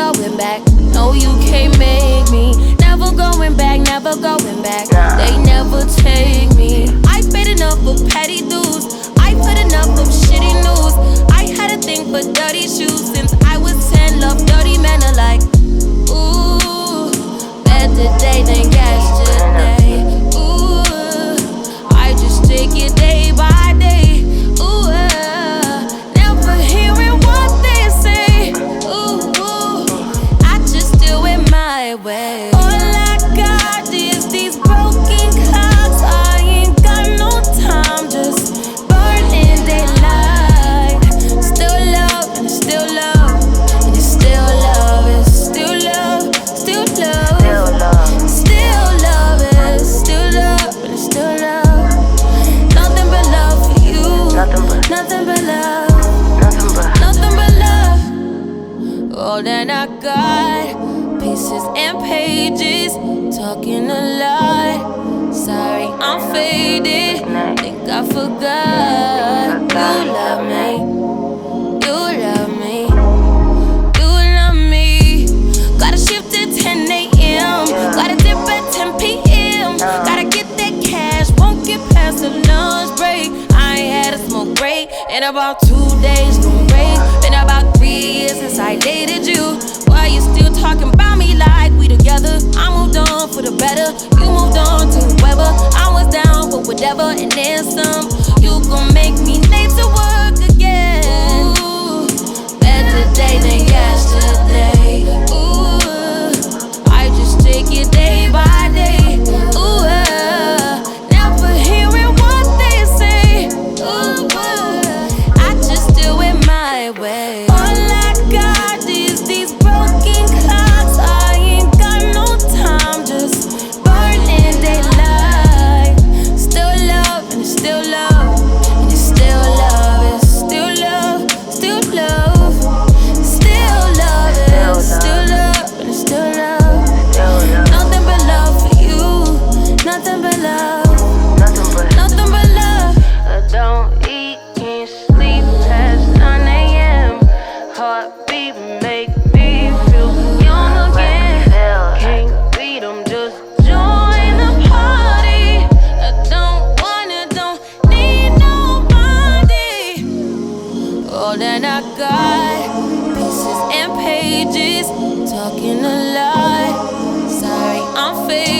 going back. No, you can't make me. Never going back, never going back. They never take me. I paid enough of petty dues. I put enough of shitty news. I had a thing for dirty shoes since I was 10. Love dirty men alike. Ooh. That I got, pieces and pages, talking a lot. Sorry, I'm faded. Think I forgot. You love me. You love me. You love me. Gotta shift at 10 a.m. Gotta dip at 10 p.m. Gotta get that cash. Won't get past the lunch break. I ain't had a smoke break in about two days. No break. Been about three years since I dated you still talking about me like we together. I moved on for the better. You moved on to whoever. I was down for whatever and then some. You gon' make me late to work again. Ooh, better day than yesterday. Ooh, I just take it day by day. Ooh, never hearing what they say. Ooh, I just do it my way. All I got. all that I got. Pieces and pages, talking a lot. Sorry, I'm fake.